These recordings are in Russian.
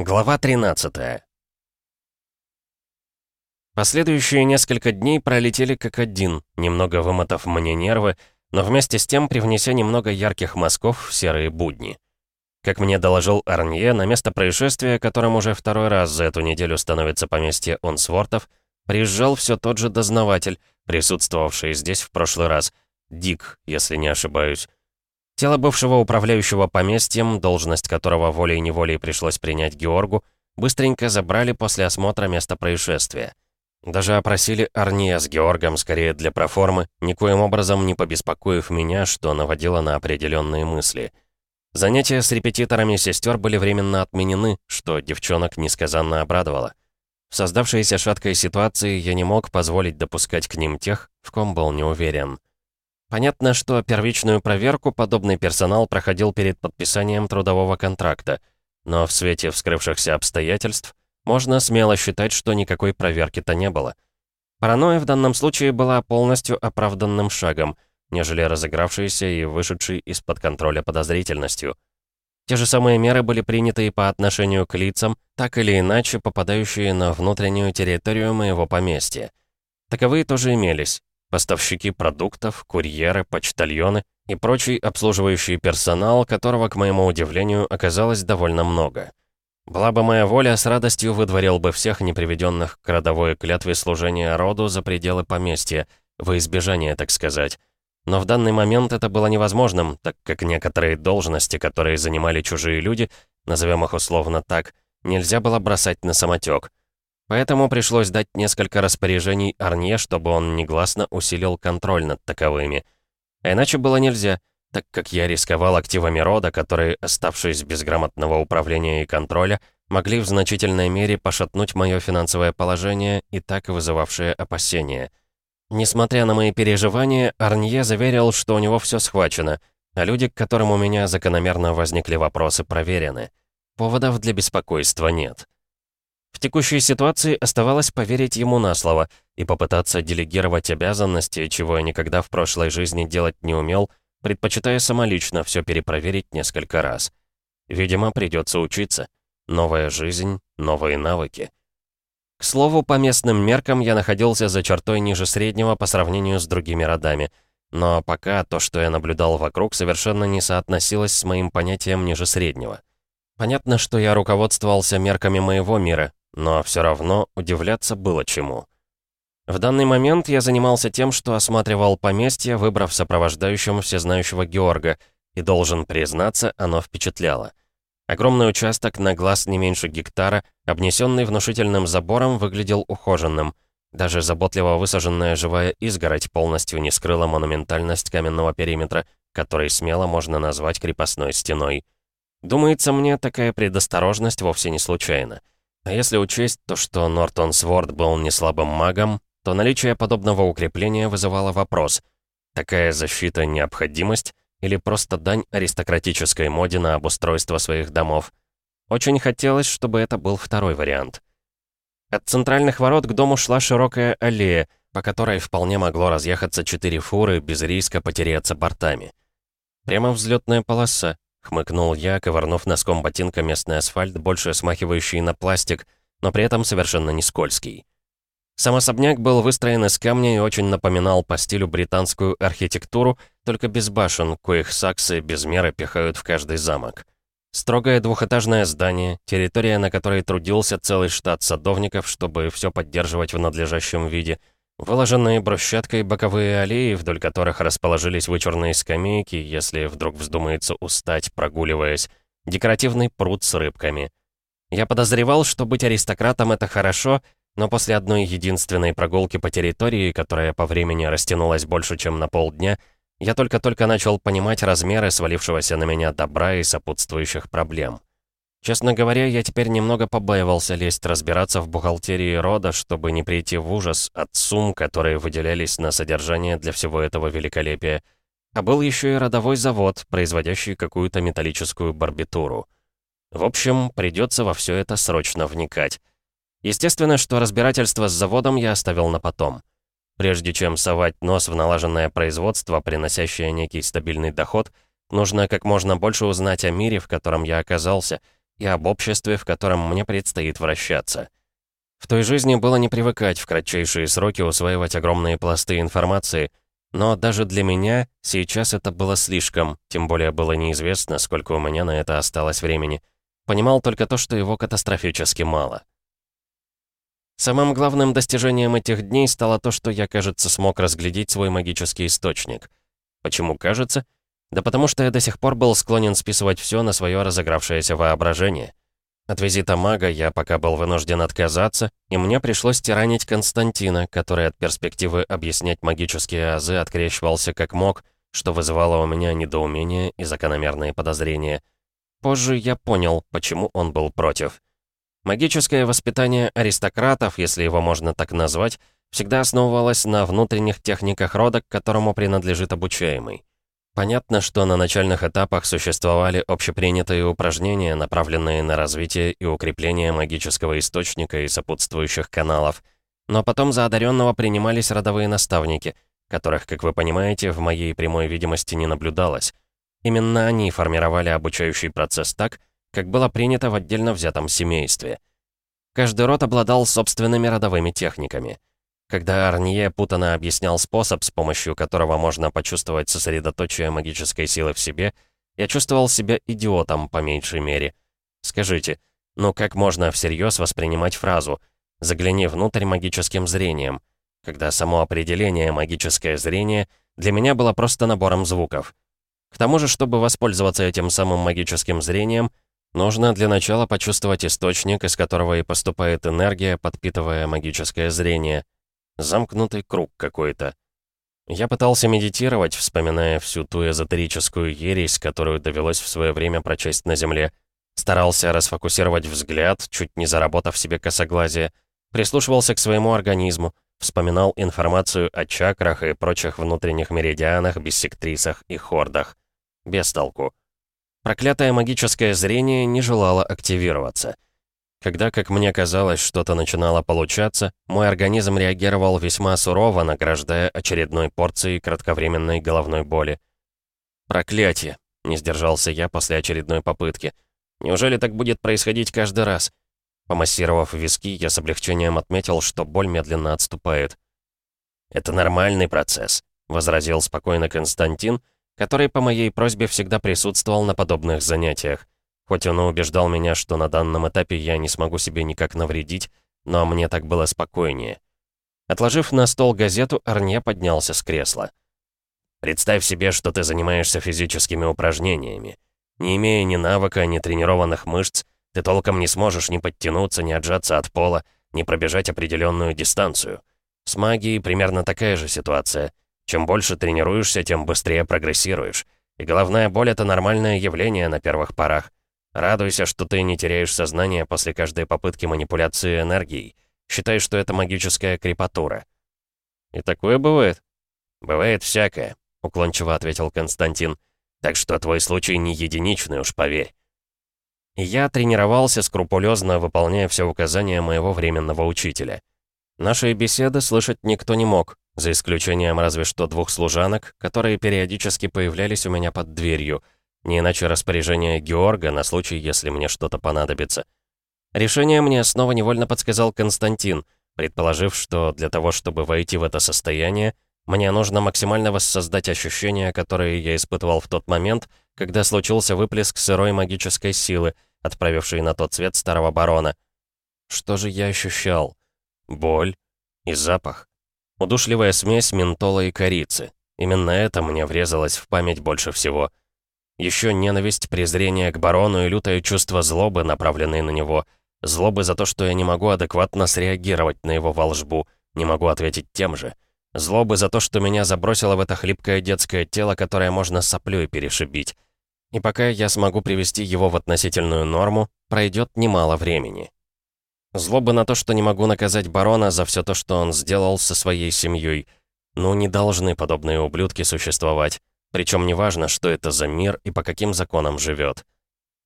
Глава 13 Последующие несколько дней пролетели как один, немного вымотав мне нервы, но вместе с тем привнеся немного ярких мазков в серые будни. Как мне доложил Арнье, на место происшествия, которым уже второй раз за эту неделю становится поместье Онсвортов, приезжал все тот же дознаватель, присутствовавший здесь в прошлый раз, Дик, если не ошибаюсь. Тело бывшего управляющего поместьем, должность которого волей-неволей пришлось принять Георгу, быстренько забрали после осмотра места происшествия. Даже опросили Арния с Георгом скорее для проформы, никоим образом не побеспокоив меня, что наводило на определенные мысли. Занятия с репетиторами сестер были временно отменены, что девчонок несказанно обрадовало. В создавшейся шаткой ситуации я не мог позволить допускать к ним тех, в ком был не уверен. Понятно, что первичную проверку подобный персонал проходил перед подписанием трудового контракта, но в свете вскрывшихся обстоятельств можно смело считать, что никакой проверки-то не было. Паранойя в данном случае была полностью оправданным шагом, нежели разыгравшейся и вышедшей из-под контроля подозрительностью. Те же самые меры были приняты и по отношению к лицам, так или иначе попадающие на внутреннюю территорию моего поместья. Таковые тоже имелись, поставщики продуктов, курьеры, почтальоны и прочий обслуживающий персонал, которого, к моему удивлению, оказалось довольно много. Была бы моя воля, с радостью выдворил бы всех неприведенных к родовой клятве служения роду за пределы поместья, во избежание, так сказать. Но в данный момент это было невозможным, так как некоторые должности, которые занимали чужие люди, назовем их условно так, нельзя было бросать на самотек. Поэтому пришлось дать несколько распоряжений Арне, чтобы он негласно усилил контроль над таковыми. А иначе было нельзя, так как я рисковал активами рода, которые, оставшись без грамотного управления и контроля, могли в значительной мере пошатнуть мое финансовое положение и так вызывавшее опасения. Несмотря на мои переживания, Арнье заверил, что у него все схвачено, а люди, к которым у меня закономерно возникли вопросы, проверены. Поводов для беспокойства нет. В текущей ситуации оставалось поверить ему на слово и попытаться делегировать обязанности, чего я никогда в прошлой жизни делать не умел, предпочитая самолично все перепроверить несколько раз. Видимо, придется учиться. Новая жизнь, новые навыки. К слову, по местным меркам я находился за чертой ниже среднего по сравнению с другими родами. Но пока то, что я наблюдал вокруг, совершенно не соотносилось с моим понятием ниже среднего. Понятно, что я руководствовался мерками моего мира, но все равно удивляться было чему. В данный момент я занимался тем, что осматривал поместье, выбрав сопровождающим всезнающего Георга, и должен признаться, оно впечатляло. Огромный участок на глаз не меньше гектара, обнесенный внушительным забором, выглядел ухоженным. Даже заботливо высаженная живая изгородь полностью не скрыла монументальность каменного периметра, который смело можно назвать крепостной стеной. Думается мне, такая предосторожность вовсе не случайна. А если учесть то, что Нортон Сворд был не слабым магом, то наличие подобного укрепления вызывало вопрос. Такая защита — необходимость или просто дань аристократической моде на обустройство своих домов? Очень хотелось, чтобы это был второй вариант. От центральных ворот к дому шла широкая аллея, по которой вполне могло разъехаться четыре фуры без риска потеряться бортами. Прямо взлетная полоса, Хмыкнул я, ковырнув носком ботинка местный асфальт, больше смахивающий на пластик, но при этом совершенно не скользкий. Сам особняк был выстроен из камня и очень напоминал по стилю британскую архитектуру, только без башен, коих саксы без меры пихают в каждый замок. Строгое двухэтажное здание, территория, на которой трудился целый штат садовников, чтобы все поддерживать в надлежащем виде — Выложенные брусчаткой боковые аллеи, вдоль которых расположились вычурные скамейки, если вдруг вздумается устать, прогуливаясь, декоративный пруд с рыбками. Я подозревал, что быть аристократом — это хорошо, но после одной единственной прогулки по территории, которая по времени растянулась больше, чем на полдня, я только-только начал понимать размеры свалившегося на меня добра и сопутствующих проблем. Честно говоря, я теперь немного побаивался лезть разбираться в бухгалтерии рода, чтобы не прийти в ужас от сумм, которые выделялись на содержание для всего этого великолепия. А был еще и родовой завод, производящий какую-то металлическую барбитуру. В общем, придется во все это срочно вникать. Естественно, что разбирательство с заводом я оставил на потом. Прежде чем совать нос в налаженное производство, приносящее некий стабильный доход, нужно как можно больше узнать о мире, в котором я оказался — и об обществе, в котором мне предстоит вращаться. В той жизни было не привыкать в кратчайшие сроки усваивать огромные пласты информации, но даже для меня сейчас это было слишком, тем более было неизвестно, сколько у меня на это осталось времени. Понимал только то, что его катастрофически мало. Самым главным достижением этих дней стало то, что я, кажется, смог разглядеть свой магический источник. Почему кажется? Да потому что я до сих пор был склонен списывать все на свое разыгравшееся воображение. От визита мага я пока был вынужден отказаться, и мне пришлось тиранить Константина, который от перспективы объяснять магические азы открещивался как мог, что вызывало у меня недоумение и закономерные подозрения. Позже я понял, почему он был против. Магическое воспитание аристократов, если его можно так назвать, всегда основывалось на внутренних техниках рода, к которому принадлежит обучаемый. Понятно, что на начальных этапах существовали общепринятые упражнения, направленные на развитие и укрепление магического источника и сопутствующих каналов. Но потом за одаренного принимались родовые наставники, которых, как вы понимаете, в моей прямой видимости не наблюдалось. Именно они формировали обучающий процесс так, как было принято в отдельно взятом семействе. Каждый род обладал собственными родовыми техниками. Когда Арнье путано объяснял способ, с помощью которого можно почувствовать сосредоточие магической силы в себе, я чувствовал себя идиотом по меньшей мере. Скажите, ну как можно всерьез воспринимать фразу «загляни внутрь магическим зрением», когда само определение «магическое зрение» для меня было просто набором звуков? К тому же, чтобы воспользоваться этим самым магическим зрением, Нужно для начала почувствовать источник, из которого и поступает энергия, подпитывая магическое зрение. Замкнутый круг какой-то. Я пытался медитировать, вспоминая всю ту эзотерическую ересь, которую довелось в свое время прочесть на Земле. Старался расфокусировать взгляд, чуть не заработав себе косоглазие. Прислушивался к своему организму, вспоминал информацию о чакрах и прочих внутренних меридианах, биссектрисах и хордах. Без толку. Проклятое магическое зрение не желало активироваться. Когда, как мне казалось, что-то начинало получаться, мой организм реагировал весьма сурово, награждая очередной порцией кратковременной головной боли. «Проклятие!» — не сдержался я после очередной попытки. «Неужели так будет происходить каждый раз?» Помассировав виски, я с облегчением отметил, что боль медленно отступает. «Это нормальный процесс», — возразил спокойно Константин, — который по моей просьбе всегда присутствовал на подобных занятиях. Хоть он и убеждал меня, что на данном этапе я не смогу себе никак навредить, но мне так было спокойнее. Отложив на стол газету, Арне поднялся с кресла. «Представь себе, что ты занимаешься физическими упражнениями. Не имея ни навыка, ни тренированных мышц, ты толком не сможешь ни подтянуться, ни отжаться от пола, ни пробежать определенную дистанцию. С магией примерно такая же ситуация — чем больше тренируешься, тем быстрее прогрессируешь. И головная боль — это нормальное явление на первых порах. Радуйся, что ты не теряешь сознание после каждой попытки манипуляции энергией. Считай, что это магическая крепатура. «И такое бывает?» «Бывает всякое», — уклончиво ответил Константин. «Так что твой случай не единичный, уж поверь». И я тренировался, скрупулезно выполняя все указания моего временного учителя. Наши беседы слышать никто не мог, за исключением разве что двух служанок, которые периодически появлялись у меня под дверью, не иначе распоряжение Георга на случай, если мне что-то понадобится. Решение мне снова невольно подсказал Константин, предположив, что для того, чтобы войти в это состояние, мне нужно максимально воссоздать ощущения, которые я испытывал в тот момент, когда случился выплеск сырой магической силы, отправившей на тот свет старого барона. Что же я ощущал? Боль и запах. Удушливая смесь ментола и корицы. Именно это мне врезалось в память больше всего. Еще ненависть, презрение к барону и лютое чувство злобы, направленные на него. Злобы за то, что я не могу адекватно среагировать на его волжбу, не могу ответить тем же. Злобы за то, что меня забросило в это хлипкое детское тело, которое можно соплей перешибить. И пока я смогу привести его в относительную норму, пройдет немало времени. Злоба на то, что не могу наказать барона за все то, что он сделал со своей семьей. Ну, не должны подобные ублюдки существовать. Причем неважно, что это за мир и по каким законам живет.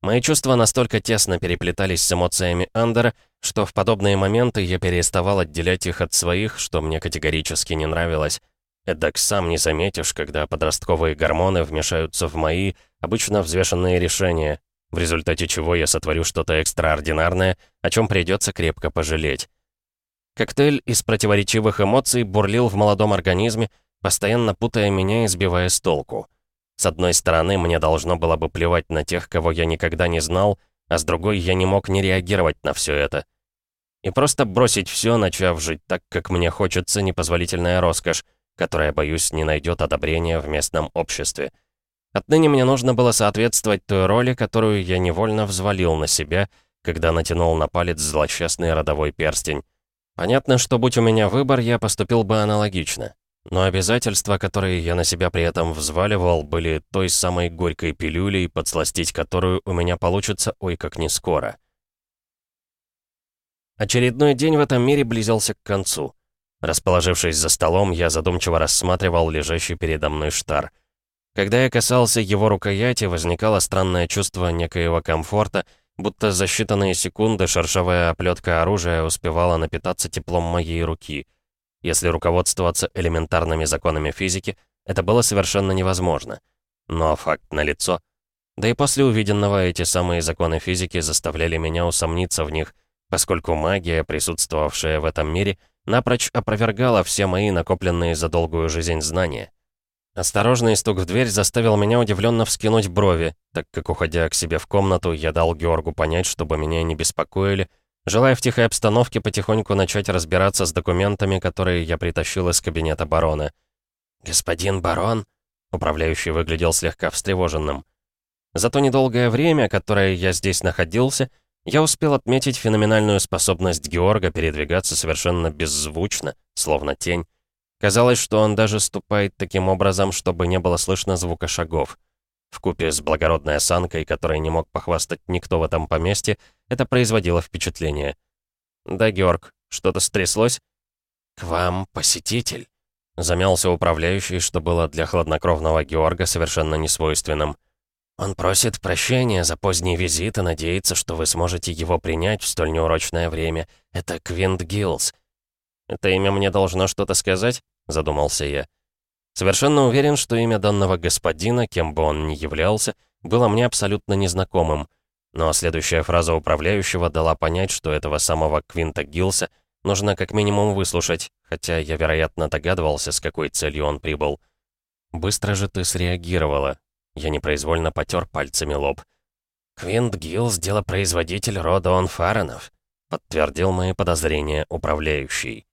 Мои чувства настолько тесно переплетались с эмоциями Андера, что в подобные моменты я переставал отделять их от своих, что мне категорически не нравилось. Эдак сам не заметишь, когда подростковые гормоны вмешаются в мои, обычно взвешенные решения, в результате чего я сотворю что-то экстраординарное, о чем придется крепко пожалеть. Коктейль из противоречивых эмоций бурлил в молодом организме, постоянно путая меня и сбивая с толку. С одной стороны, мне должно было бы плевать на тех, кого я никогда не знал, а с другой я не мог не реагировать на все это. И просто бросить все, начав жить так, как мне хочется, непозволительная роскошь, которая, боюсь, не найдет одобрения в местном обществе. Отныне мне нужно было соответствовать той роли, которую я невольно взвалил на себя, когда натянул на палец злосчастный родовой перстень. Понятно, что будь у меня выбор, я поступил бы аналогично. Но обязательства, которые я на себя при этом взваливал, были той самой горькой пилюлей, подсластить которую у меня получится ой как не скоро. Очередной день в этом мире близился к концу. Расположившись за столом, я задумчиво рассматривал лежащий передо мной штар. Когда я касался его рукояти, возникало странное чувство некоего комфорта, будто за считанные секунды шершавая оплетка оружия успевала напитаться теплом моей руки. Если руководствоваться элементарными законами физики, это было совершенно невозможно. Но факт налицо. Да и после увиденного эти самые законы физики заставляли меня усомниться в них, поскольку магия, присутствовавшая в этом мире, напрочь опровергала все мои накопленные за долгую жизнь знания. Осторожный стук в дверь заставил меня удивленно вскинуть брови, так как, уходя к себе в комнату, я дал Георгу понять, чтобы меня не беспокоили, желая в тихой обстановке потихоньку начать разбираться с документами, которые я притащил из кабинета барона. «Господин барон?» Управляющий выглядел слегка встревоженным. За то недолгое время, которое я здесь находился, я успел отметить феноменальную способность Георга передвигаться совершенно беззвучно, словно тень. Казалось, что он даже ступает таким образом, чтобы не было слышно звука шагов. Вкупе с благородной осанкой, которой не мог похвастать никто в этом поместье, это производило впечатление. «Да, Георг, что-то стряслось?» «К вам посетитель», — замялся управляющий, что было для хладнокровного Георга совершенно несвойственным. Он просит прощения за поздний визит и надеется, что вы сможете его принять в столь неурочное время. Это Квинт Гиллс». «Это имя мне должно что-то сказать?» — задумался я. Совершенно уверен, что имя данного господина, кем бы он ни являлся, было мне абсолютно незнакомым. Но следующая фраза управляющего дала понять, что этого самого Квинта Гилса нужно как минимум выслушать, хотя я, вероятно, догадывался, с какой целью он прибыл. «Быстро же ты среагировала», я непроизвольно потер пальцами лоб. «Квинт Гиллс — делопроизводитель рода Онфаранов», — подтвердил мои подозрения управляющий.